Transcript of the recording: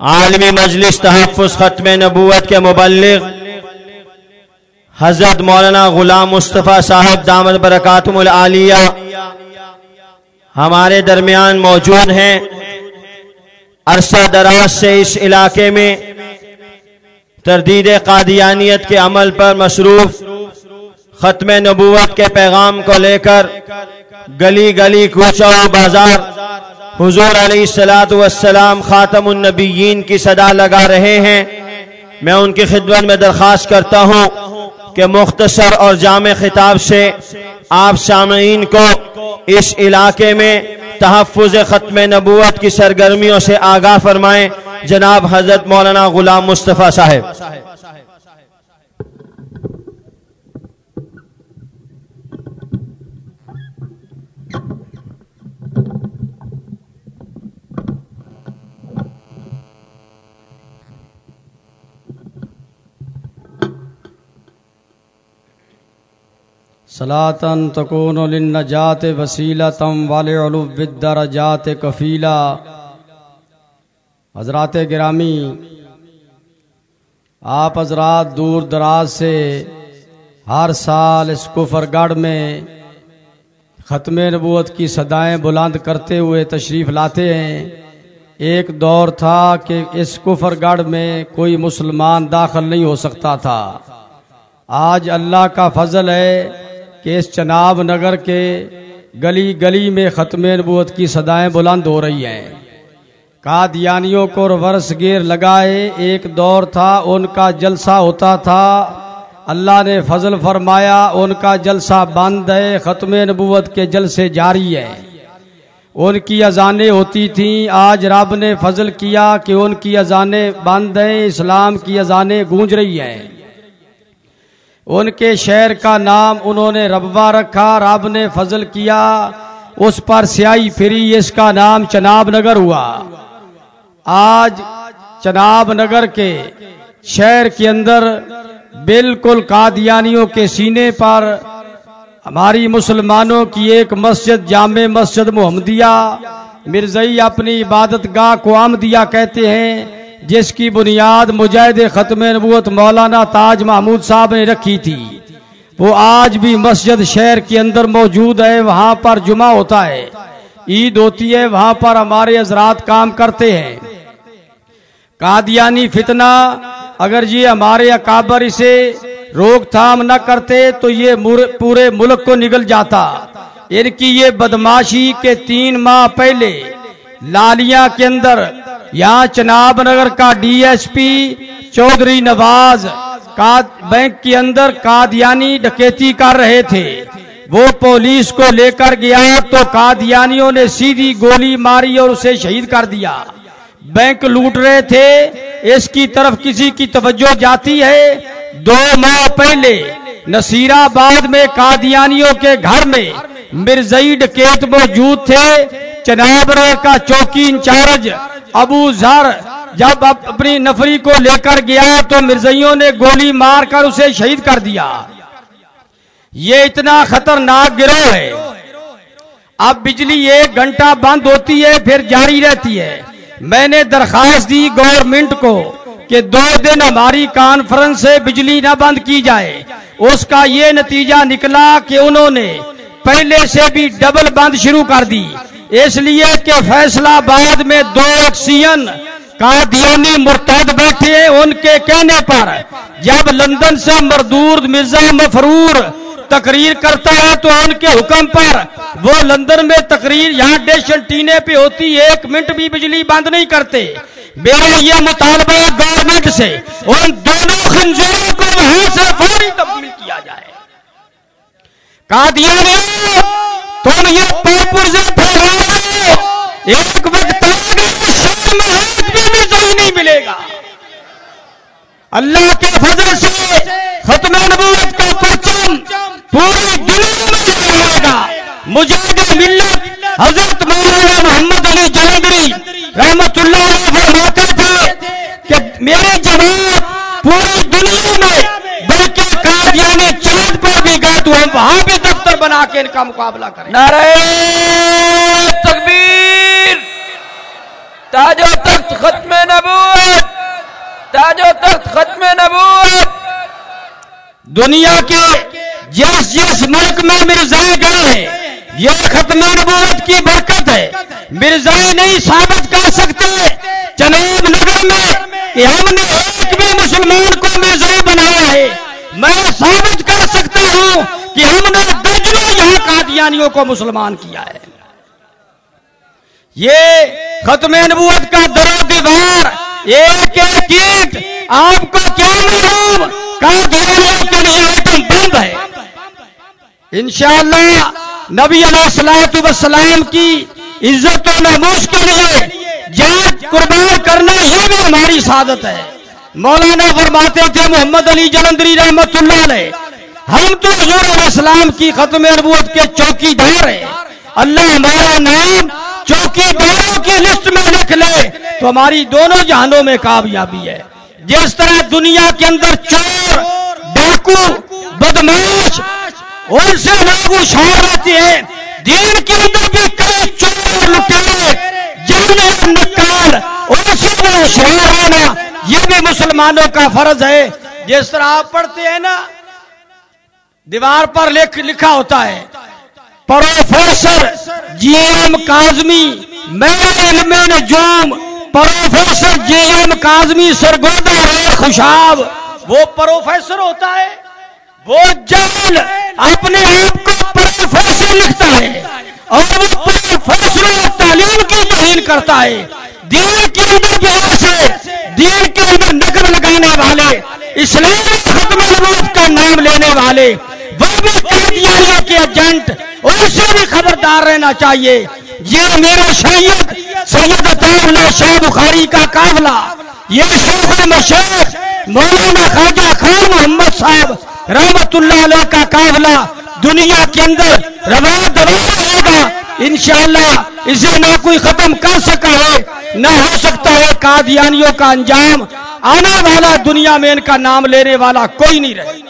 عالمی مجلس تحفظ ختم نبوت کے مبلغ حضرت مولانا غلام مصطفیٰ صاحب دامد برکاتم العالیہ ہمارے درمیان موجود ہیں۔ عرصہ دراز سے اس علاقے میں تردید قادیانیت کے عمل پر مصروف ختم نبوت کے پیغام کو لے کر گلی گلی کوچہ و بازار حضور علیہ السلاۃ والسلام خاتم النبیین کی صدا لگا رہے ہیں۔ میں ان کی خدمت میں درخواست کرتا ہوں کہ مختصر اور جامع خطاب سے آپ سامعین کو اس علاقے میں تحفظ ختم نبوت کی سرگرمیوں سے آگاہ فرمائیں۔ جناب حضرت مولانا غلام مصطفیٰ صاحب۔ سلاطن تکون للنجات وسیلتم والعلو بالدرجات کفیلا۔ حضرات گرامی، آپ حضرات دور دراز سے ہر سال اس کفر گڑھ میں ختم نبوت کی صدائیں بلند کرتے ہوئے تشریف لاتے ہیں۔ ایک دور تھا کہ اس کفر گڑھ میں کوئی مسلمان داخل نہیں ہو سکتا تھا۔ آج اللہ کا فضل ہے کہ اس چناب نگر کے گلی گلی میں ختم نبوت کی صدائیں بلند ہو رہی ہیں۔ قادیانیوں کو ورس گیر لگائے، ایک دور تھا، ان کا جلسہ ہوتا تھا۔ اللہ نے فضل فرمایا، ان کا جلسہ بند ہے، ختم نبوت کے جلسے جاری ہے ان کی اذانیں ہوتی تھیں۔ آج رب نے فضل کیا کہ ان کی اذانیں بند ہیں، اسلام کی اذانیں گونج رہی ہیں۔ ان کے شہر کا نام انہوں نے ربوا رکھا، رب نے فضل کیا، اس پر سیائی پھری، اس کا نام چناب نگر ہوا۔ آج چناب نگر کے شہر کے اندر بالکل قادیانیوں کے سینے پر ہماری مسلمانوں کی ایک مسجد، جامع مسجد محمدیہ، مرزئی اپنی عبادت گاہ کو آمدیہ کہتے ہیں۔ جس کی بنیاد مجاہد ختم نبوت مولانا تاج محمود صاحب نے رکھی تھی۔ وہ آج بھی مسجد شہر کے اندر موجود ہے، وہاں پر جمعہ ہوتا ہے۔ عید ہوتی ہے، وہاں پر ہمارے حضرات کام کرتے ہیں۔ قادیانی فتنہ، اگر یہ ہمارے اکابر اسے روک تھام نہ کرتے تو یہ پورے ملک کو نگل جاتا۔ ان کی یہ بدماشی کے تین ماہ پہلے لالیاں کے اندر یہاں چناب نگر کا D S P Chaudhry Nawaz bank کے اندر قادیانی ڈکیتی کر رہے تھے۔ وہ پولیس کو لے کر گیا تو قادیانیوں نے سیدھی گولی ماری اور اسے شہید کر دیا۔ بینک لوٹ رہے تھے۔ اس کی طرف کسی کی توجہ جاتی ہے۔ دو ماہ پہلے نصیر آباد میں قادیانیوں کے گھر میں مرزئی ڈکیت موجود تھے۔ چناب کا چوکی انچارج ابو زر جب اپنی نفری کو لے کر گیا تو مرزئیوں نے گولی مار کر اسے شہید کر دیا۔ یہ اتنا خطرناک گروہ ہے۔ اب بجلی ایک گھنٹہ بند ہوتی ہے، پھر جاری رہتی ہے۔ میں نے درخواست دی گورنمنٹ کو کہ دو دن ہماری کانفرنس سے بجلی نہ بند کی جائے۔ اس کا یہ نتیجہ نکلا کہ انہوں نے پہلے سے بھی ڈبل بند شروع کر دی۔ اس لیے کہ فیصلہ آباد میں دو آکسیجن قادیانی مرتد بیٹھے ان کے کہنے پر، جب لندن سے مردور مرزا مفرور تقریر کرتا ہے تو ان کے حکم پر، وہ لندن میں تقریر یہاں ڈیشن ٹینے پہ ہوتی ایک منٹ بھی بجلی بند نہیں کرتے۔ میرا یہ مطالبہ ہے گورنمنٹ سے، ان دونوں خنزوروں کو وہاں سے فوری تبدیل کیا جائے۔ قادیانی تم یہ پیپر سے ایک وقت میں بھی نہیں ملے گا۔ اللہ کے فضل سے ختم نبوت کا پرچم پوری دنیا میں جائے گا۔ مجاہد ملت، حضرت مولانا محمد علی جلندری رحمت اللہ علیہ فرماتے تھے کہ میرے جواب پوری دنیا میں بلکہ قادیانی چاند پر بھی گئے تو ہم وہاں بھی دفتر بنا کے ان کا مقابلہ کریں۔ نعرہ تکبیر۔ تاج و تخت ختم نبوت، تاج و تخت ختم نبوت۔ دنیا کے جس جس ملک میں مرزائے گئے ہیں، یہ ختم نبوت کی برکت ہے۔ مرزائے نہیں ثابت کر سکتے۔ چنیب نگر میں کہ ہم نے ایک بھی مسلمان کو مرزا بنایا ہے۔ میں ثابت کر سکتا ہوں کہ ہم نے درجنوں یہاں قادیانیوں کو مسلمان کیا ہے۔ یہ ختم نبوت کا درو دیوار، ایک ایک آپ کو کیا معلوم کے لیے؟ بند ہے۔ انشاءاللہ، نبی علیہ السلام وسلام کی عزت و ناموس کے لیے جان قربان کرنا یہ بھی ہماری سعادت ہے۔ مولانا فرماتے تھے محمد علی جلندری رحمت اللہ علیہ، ہم تو حضور علیہ السلام کی ختم نبوت کے چوکی دار ہیں۔ اللہ ہمارا نام چوکی داروں کی لسٹ میں لکھ لے، تو ہماری دونوں جہانوں میں کامیابی ہے۔ جس طرح دنیا کے اندر چور ڈاکو بدماش ان سے لوگ اشار آتے ہیں دین کے اندر بھی کئی چور لٹے جانے نکال، ان سے وہ اشار آنا، یہ بھی مسلمانوں کا فرض ہے۔ جس طرح آپ پڑھتے ہیں نا، دیوار پر لکھ، لکھا ہوتا ہے پروفیسر جی ایم کازمی میں علم نجوم professor G M Kazmi Sargodha Khushab. وہ پروفیسر ہوتا ہے وہ جل اپنے آپ کو پروفیسر لکھتا ہے اور وہ پروفیسر تعلیم کی توہین کرتا ہے۔ دین اندر جو سے دین کے اندر نقل لگانے والے اسلام ختم نبوت کا نام لینے والے۔ بھی کے ایجنٹ ان سے بھی خبردار رہنا چاہیے۔ یہ میرا سید سید عطا شاہ بخاری کا قافلہ۔ یہ شیخ مشیخ مولانا خواجہ خان محمد صاحب رحمت اللہ علیہ کا قافلہ۔ دنیا کے اندر روا دوا رہے گا۔ انشاءاللہ اسے نہ کوئی ختم کر سکا ہے، نہ ہو سکتا ہے قادیانیوں کا انجام۔ آنے والا دنیا میں ان کا نام لینے والا کوئی نہیں رہے۔